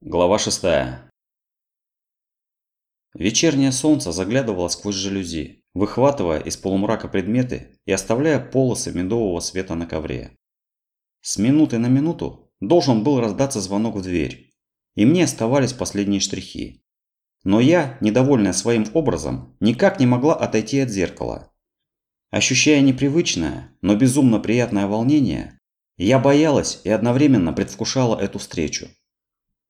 Глава 6. Вечернее солнце заглядывало сквозь жалюзи, выхватывая из полумрака предметы и оставляя полосы медового света на ковре. С минуты на минуту должен был раздаться звонок в дверь, и мне оставались последние штрихи. Но я, недовольная своим образом, никак не могла отойти от зеркала. Ощущая непривычное, но безумно приятное волнение, я боялась и одновременно предвкушала эту встречу.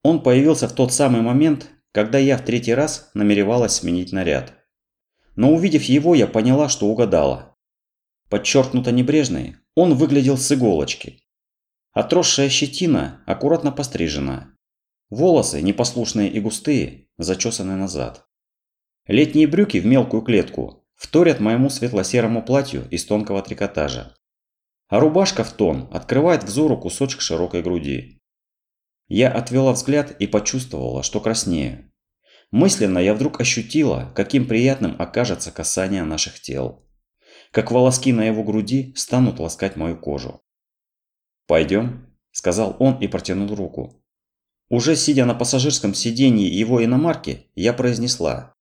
Он появился в тот самый момент, когда я в третий раз намеревалась сменить наряд. Но увидев его, я поняла, что угадала. Подчеркнуто небрежный, он выглядел с иголочки. Отросшая щетина аккуратно пострижена. Волосы, непослушные и густые, зачесаны назад. Летние брюки в мелкую клетку вторят моему светло-серому платью из тонкого трикотажа. А рубашка в тон открывает взору кусочек широкой груди. Я отвела взгляд и почувствовала, что краснею. Мысленно я вдруг ощутила, каким приятным окажется касание наших тел. Как волоски на его груди станут ласкать мою кожу. «Пойдем», – сказал он и протянул руку. Уже сидя на пассажирском сиденье его иномарки, я произнесла.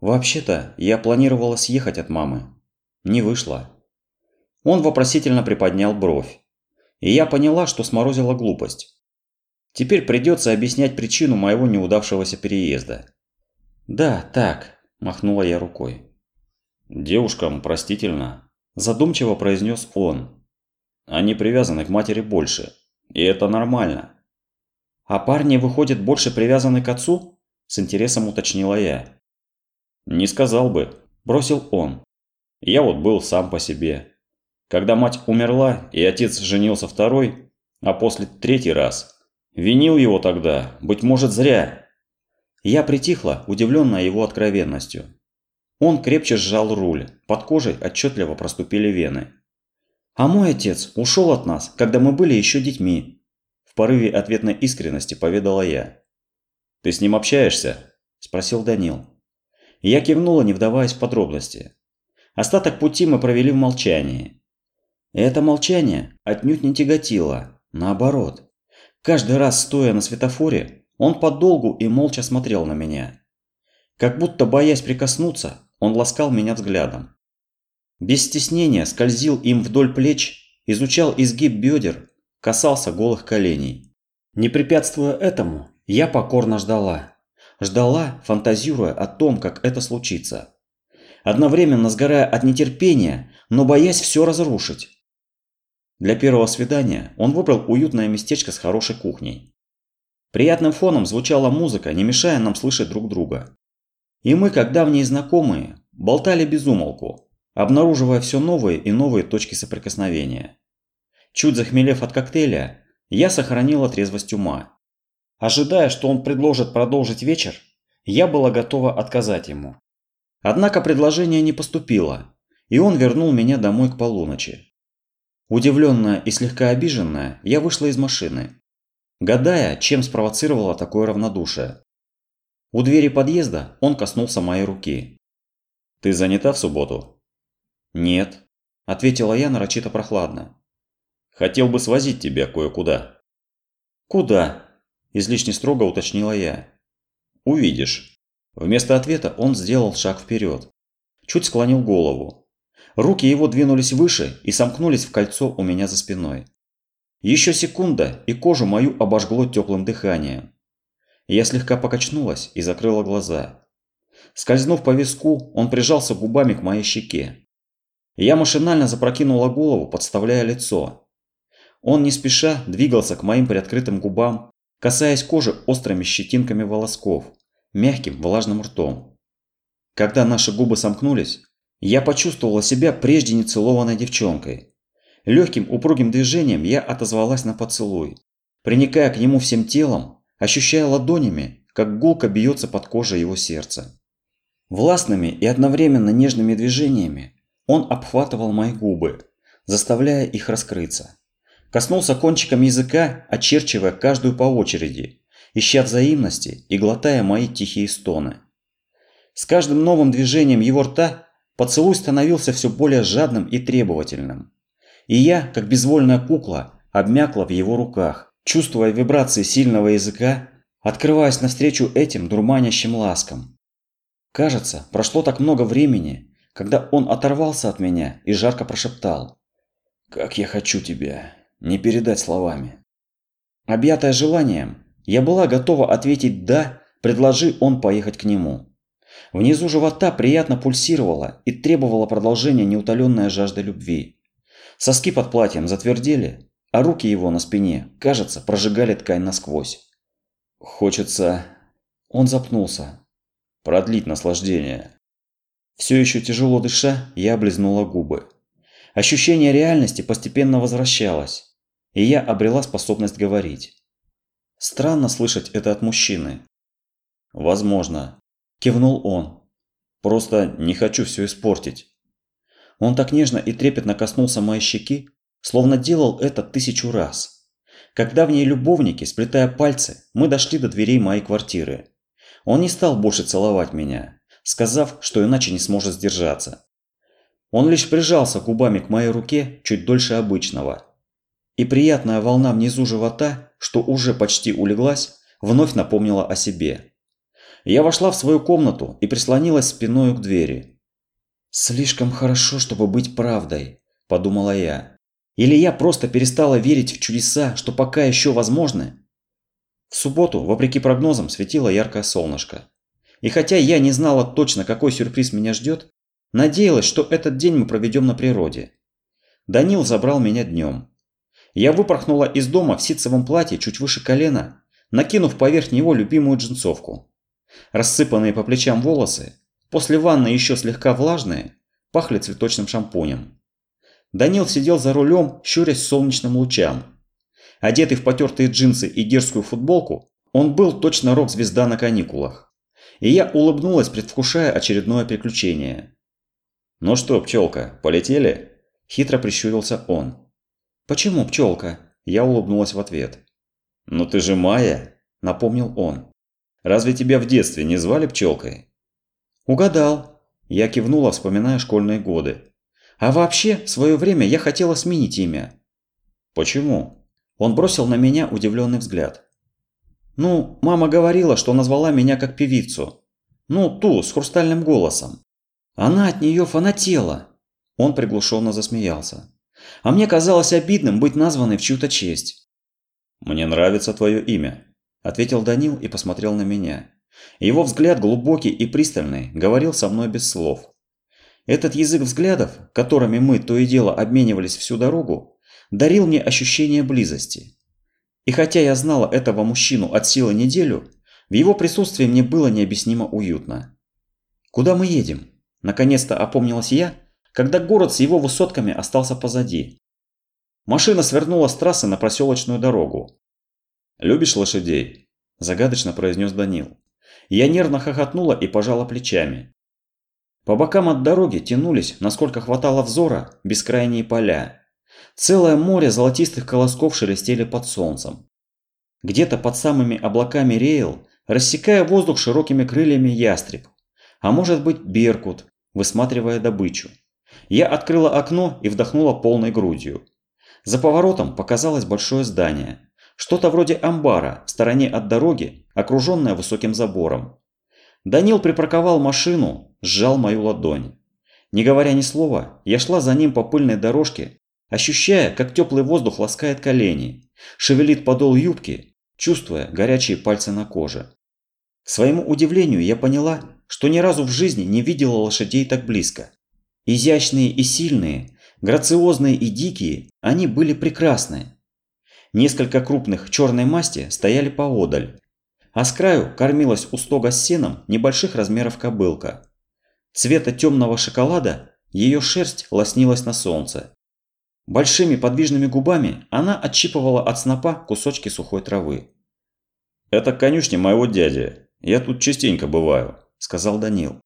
«Вообще-то, я планировала съехать от мамы. Не вышло». Он вопросительно приподнял бровь. И я поняла, что сморозила глупость. Теперь придется объяснять причину моего неудавшегося переезда. «Да, так», – махнула я рукой. «Девушкам простительно», – задумчиво произнес он. «Они привязаны к матери больше, и это нормально». «А парни, выходят, больше привязаны к отцу?» – с интересом уточнила я. «Не сказал бы», – бросил он. «Я вот был сам по себе. Когда мать умерла и отец женился второй, а после третий раз – Винил его тогда, быть может, зря. Я притихла, удивленная его откровенностью. Он крепче сжал руль, под кожей отчетливо проступили вены. А мой отец ушел от нас, когда мы были еще детьми. В порыве ответной искренности поведала я. «Ты с ним общаешься?» – спросил Данил. Я кивнула, не вдаваясь в подробности. Остаток пути мы провели в молчании. Это молчание отнюдь не тяготило, наоборот. Каждый раз, стоя на светофоре, он подолгу и молча смотрел на меня. Как будто боясь прикоснуться, он ласкал меня взглядом. Без стеснения скользил им вдоль плеч, изучал изгиб бедер, касался голых коленей. Не препятствуя этому, я покорно ждала. Ждала, фантазируя о том, как это случится. Одновременно сгорая от нетерпения, но боясь все разрушить. Для первого свидания он выбрал уютное местечко с хорошей кухней. Приятным фоном звучала музыка, не мешая нам слышать друг друга. И мы, как давние знакомые, болтали без умолку, обнаруживая все новые и новые точки соприкосновения. Чуть захмелев от коктейля, я сохранила трезвость ума. Ожидая, что он предложит продолжить вечер, я была готова отказать ему. Однако предложение не поступило, и он вернул меня домой к полуночи. Удивленная и слегка обиженная, я вышла из машины, гадая, чем спровоцировало такое равнодушие. У двери подъезда он коснулся моей руки. «Ты занята в субботу?» «Нет», – ответила я нарочито прохладно. «Хотел бы свозить тебя кое-куда». «Куда?» – излишне строго уточнила я. «Увидишь». Вместо ответа он сделал шаг вперед. Чуть склонил голову, Руки его двинулись выше и сомкнулись в кольцо у меня за спиной. Еще секунда, и кожу мою обожгло теплым дыханием. Я слегка покачнулась и закрыла глаза. Скользнув по виску, он прижался губами к моей щеке. Я машинально запрокинула голову, подставляя лицо. Он не спеша двигался к моим приоткрытым губам, касаясь кожи острыми щетинками волосков, мягким влажным ртом. Когда наши губы сомкнулись, я почувствовала себя прежде нецелованной девчонкой. Легким упругим движением я отозвалась на поцелуй, приникая к нему всем телом, ощущая ладонями, как гулко бьется под кожей его сердца. Властными и одновременно нежными движениями он обхватывал мои губы, заставляя их раскрыться. Коснулся кончиком языка, очерчивая каждую по очереди, ища взаимности и глотая мои тихие стоны. С каждым новым движением его рта Поцелуй становился все более жадным и требовательным. И я, как безвольная кукла, обмякла в его руках, чувствуя вибрации сильного языка, открываясь навстречу этим дурманящим ласкам. Кажется, прошло так много времени, когда он оторвался от меня и жарко прошептал. «Как я хочу тебя, не передать словами». Объятая желанием, я была готова ответить «да», предложи он поехать к нему. Внизу живота приятно пульсировала и требовала продолжения неутоленная жажда любви. Соски под платьем затвердели, а руки его на спине, кажется, прожигали ткань насквозь. Хочется... Он запнулся. Продлить наслаждение. Все еще тяжело дыша, я облизнула губы. Ощущение реальности постепенно возвращалось, и я обрела способность говорить. Странно слышать это от мужчины. Возможно. Кивнул он. Просто не хочу все испортить. Он так нежно и трепетно коснулся моей щеки, словно делал это тысячу раз. Когда в ней любовники, сплетая пальцы, мы дошли до дверей моей квартиры. Он не стал больше целовать меня, сказав, что иначе не сможет сдержаться. Он лишь прижался губами к моей руке чуть дольше обычного. И приятная волна внизу живота, что уже почти улеглась, вновь напомнила о себе. Я вошла в свою комнату и прислонилась спиной к двери. «Слишком хорошо, чтобы быть правдой», – подумала я. «Или я просто перестала верить в чудеса, что пока еще возможны?» В субботу, вопреки прогнозам, светило яркое солнышко. И хотя я не знала точно, какой сюрприз меня ждет, надеялась, что этот день мы проведем на природе. Данил забрал меня днем. Я выпорхнула из дома в ситцевом платье чуть выше колена, накинув поверх него любимую джинсовку. Рассыпанные по плечам волосы, после ванны еще слегка влажные, пахли цветочным шампунем. Данил сидел за рулем, щурясь солнечным лучам. Одетый в потертые джинсы и дерзкую футболку, он был точно рок-звезда на каникулах. И я улыбнулась, предвкушая очередное приключение. «Ну что, пчелка, полетели?» – хитро прищурился он. «Почему пчелка?» – я улыбнулась в ответ. «Ну ты же Майя!» – напомнил он. Разве тебя в детстве не звали пчелкой? Угадал. Я кивнула, вспоминая школьные годы. А вообще, в свое время я хотела сменить имя. Почему? Он бросил на меня удивленный взгляд. Ну, мама говорила, что назвала меня как певицу. Ну, ту, с хрустальным голосом. Она от нее фанатела. Он приглушенно засмеялся. А мне казалось обидным быть названной в чью-то честь. Мне нравится твое имя, ответил Данил и посмотрел на меня. Его взгляд глубокий и пристальный, говорил со мной без слов. Этот язык взглядов, которыми мы то и дело обменивались всю дорогу, дарил мне ощущение близости. И хотя я знала этого мужчину от силы неделю, в его присутствии мне было необъяснимо уютно. «Куда мы едем?» Наконец-то опомнилась я, когда город с его высотками остался позади. Машина свернула с трассы на проселочную дорогу. «Любишь лошадей?» – загадочно произнес Данил. Я нервно хохотнула и пожала плечами. По бокам от дороги тянулись, насколько хватало взора, бескрайние поля. Целое море золотистых колосков шелестели под солнцем. Где-то под самыми облаками реял, рассекая воздух широкими крыльями ястреб. А может быть беркут, высматривая добычу. Я открыла окно и вдохнула полной грудью. За поворотом показалось большое здание. Что-то вроде амбара в стороне от дороги, окруженное высоким забором. Данил припарковал машину, сжал мою ладонь. Не говоря ни слова, я шла за ним по пыльной дорожке, ощущая, как теплый воздух ласкает колени, шевелит подол юбки, чувствуя горячие пальцы на коже. К своему удивлению я поняла, что ни разу в жизни не видела лошадей так близко. Изящные и сильные, грациозные и дикие, они были прекрасны, Несколько крупных черной масти стояли поодаль, а с краю кормилась у стога с сеном небольших размеров кобылка. Цвета темного шоколада ее шерсть лоснилась на солнце. Большими подвижными губами она отщипывала от снопа кусочки сухой травы. «Это конюшня моего дяди. Я тут частенько бываю», – сказал Данил.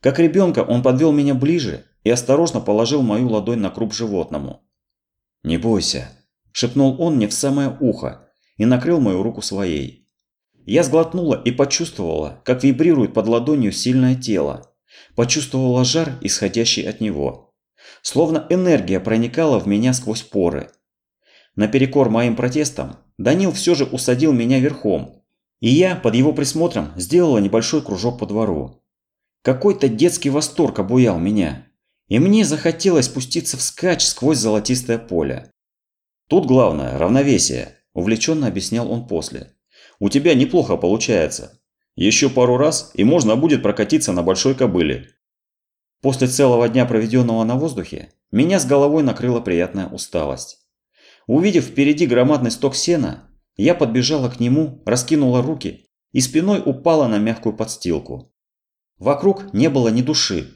Как ребенка он подвел меня ближе и осторожно положил мою ладонь на круп животному. «Не бойся», – шепнул он мне в самое ухо и накрыл мою руку своей. Я сглотнула и почувствовала, как вибрирует под ладонью сильное тело. Почувствовала жар, исходящий от него. Словно энергия проникала в меня сквозь поры. Наперекор моим протестам, Данил все же усадил меня верхом И я под его присмотром сделала небольшой кружок по двору. Какой-то детский восторг обуял меня, и мне захотелось спуститься вскачь сквозь золотистое поле. Тут главное – равновесие, увлеченно объяснял он после. У тебя неплохо получается. Еще пару раз, и можно будет прокатиться на большой кобыле. После целого дня, проведенного на воздухе, меня с головой накрыла приятная усталость. Увидев впереди громадный сток сена, я подбежала к нему, раскинула руки и спиной упала на мягкую подстилку. Вокруг не было ни души.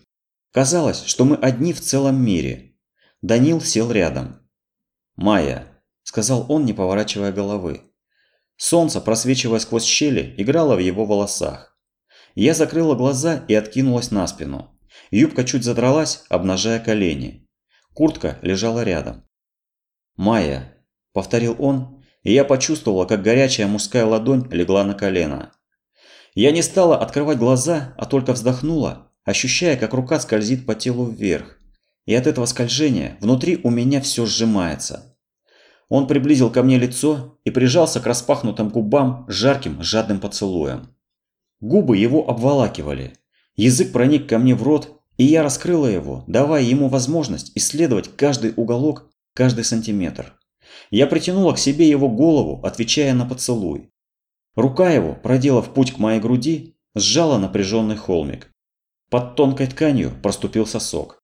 Казалось, что мы одни в целом мире. Данил сел рядом. «Майя», – сказал он, не поворачивая головы. Солнце, просвечивая сквозь щели, играло в его волосах. Я закрыла глаза и откинулась на спину. Юбка чуть задралась, обнажая колени. Куртка лежала рядом. «Майя», – повторил он, и я почувствовала, как горячая мужская ладонь легла на колено. Я не стала открывать глаза, а только вздохнула, ощущая, как рука скользит по телу вверх. И от этого скольжения внутри у меня все сжимается. Он приблизил ко мне лицо и прижался к распахнутым губам жарким, жадным поцелуем. Губы его обволакивали. Язык проник ко мне в рот, и я раскрыла его, давая ему возможность исследовать каждый уголок каждый сантиметр. Я притянула к себе его голову, отвечая на поцелуй. Рука его, проделав путь к моей груди, сжала напряженный холмик. Под тонкой тканью проступил сосок.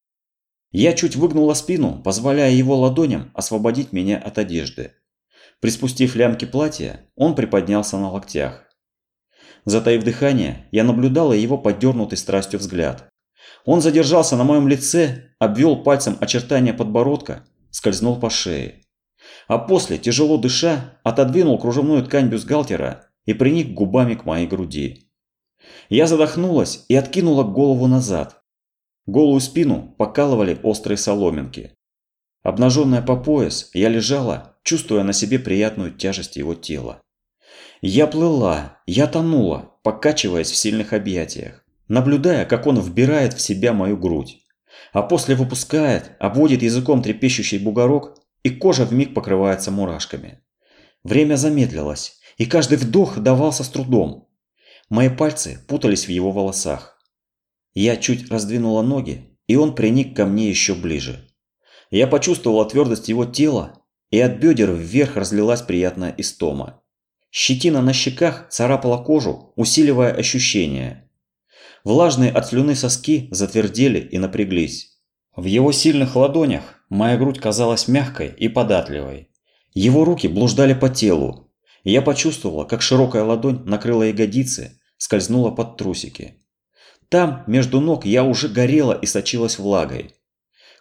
Я чуть выгнула спину, позволяя его ладоням освободить меня от одежды. Приспустив лямки платья, он приподнялся на локтях. Затаив дыхание, я наблюдала его поддернутый страстью взгляд. Он задержался на моем лице, обвел пальцем очертания подбородка скользнул по шее. А после, тяжело дыша, отодвинул кружевную ткань бюстгальтера и приник губами к моей груди. Я задохнулась и откинула голову назад. Голую спину покалывали острые соломинки. Обнаженная по пояс, я лежала, чувствуя на себе приятную тяжесть его тела. Я плыла, я тонула, покачиваясь в сильных объятиях, наблюдая, как он вбирает в себя мою грудь а после выпускает, обводит языком трепещущий бугорок, и кожа вмиг покрывается мурашками. Время замедлилось, и каждый вдох давался с трудом. Мои пальцы путались в его волосах. Я чуть раздвинула ноги, и он приник ко мне еще ближе. Я почувствовала твердость его тела, и от бедер вверх разлилась приятная истома. Щетина на щеках царапала кожу, усиливая ощущение. Влажные от слюны соски затвердели и напряглись. В его сильных ладонях моя грудь казалась мягкой и податливой. Его руки блуждали по телу, я почувствовала, как широкая ладонь накрыла ягодицы, скользнула под трусики. Там, между ног, я уже горела и сочилась влагой.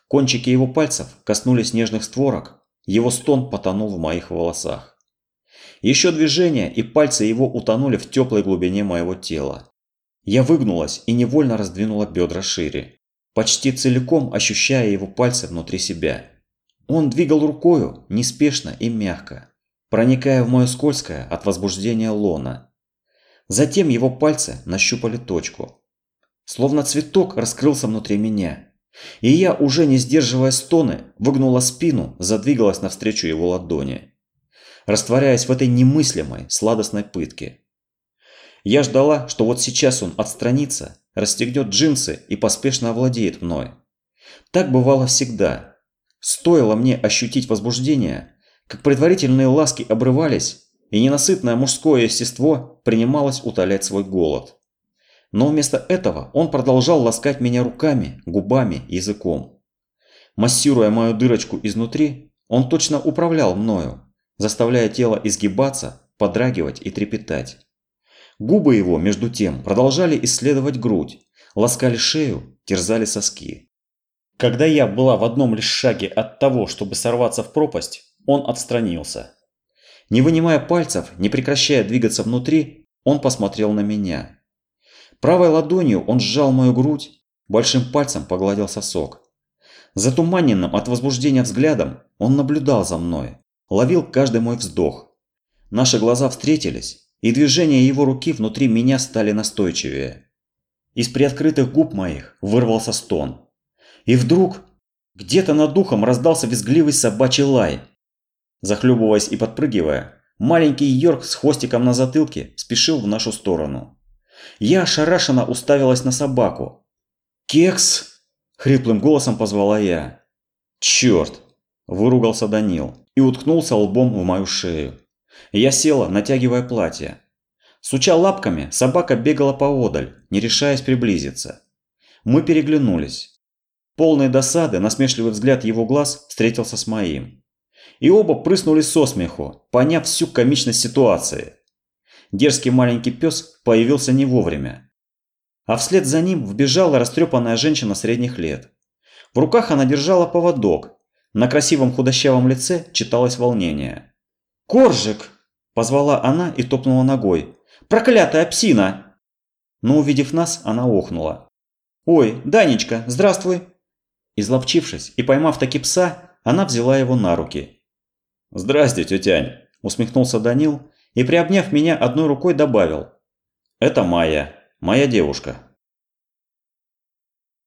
Кончики его пальцев коснулись нежных створок, его стон потонул в моих волосах. Еще движение, и пальцы его утонули в теплой глубине моего тела. Я выгнулась и невольно раздвинула бедра шире, почти целиком ощущая его пальцы внутри себя. Он двигал рукою неспешно и мягко, проникая в мое скользкое от возбуждения лона. Затем его пальцы нащупали точку. Словно цветок раскрылся внутри меня. И я, уже не сдерживая стоны, выгнула спину, задвигалась навстречу его ладони. Растворяясь в этой немыслимой, сладостной пытке. Я ждала, что вот сейчас он отстранится, расстегнет джинсы и поспешно овладеет мной. Так бывало всегда. Стоило мне ощутить возбуждение, как предварительные ласки обрывались, и ненасытное мужское естество принималось утолять свой голод. Но вместо этого он продолжал ласкать меня руками, губами, языком. Массируя мою дырочку изнутри, он точно управлял мною, заставляя тело изгибаться, подрагивать и трепетать. Губы его, между тем, продолжали исследовать грудь, ласкали шею, терзали соски. Когда я была в одном лишь шаге от того, чтобы сорваться в пропасть, он отстранился. Не вынимая пальцев, не прекращая двигаться внутри, он посмотрел на меня. Правой ладонью он сжал мою грудь, большим пальцем погладил сосок. Затуманенным от возбуждения взглядом он наблюдал за мной, ловил каждый мой вздох. Наши глаза встретились, и движения его руки внутри меня стали настойчивее. Из приоткрытых губ моих вырвался стон. И вдруг где-то над духом раздался визгливый собачий лай. Захлебываясь и подпрыгивая, Маленький Йорк с хвостиком на затылке спешил в нашу сторону. Я ошарашенно уставилась на собаку. «Кекс!» – хриплым голосом позвала я. «Черт!» – выругался Данил и уткнулся лбом в мою шею. Я села, натягивая платье. Суча лапками, собака бегала поодаль, не решаясь приблизиться. Мы переглянулись. Полный досады, насмешливый взгляд его глаз встретился с моим. И оба прыснули со смеху, поняв всю комичность ситуации. Дерзкий маленький пес появился не вовремя. А вслед за ним вбежала растрепанная женщина средних лет. В руках она держала поводок. На красивом худощавом лице читалось волнение. «Коржик!» – позвала она и топнула ногой. «Проклятая псина!» Но увидев нас, она охнула. «Ой, Данечка, здравствуй!» Изловчившись и поймав таки пса, она взяла его на руки. «Здрасте, тетянь!» – усмехнулся Данил и, приобняв меня одной рукой, добавил. «Это Майя, моя девушка».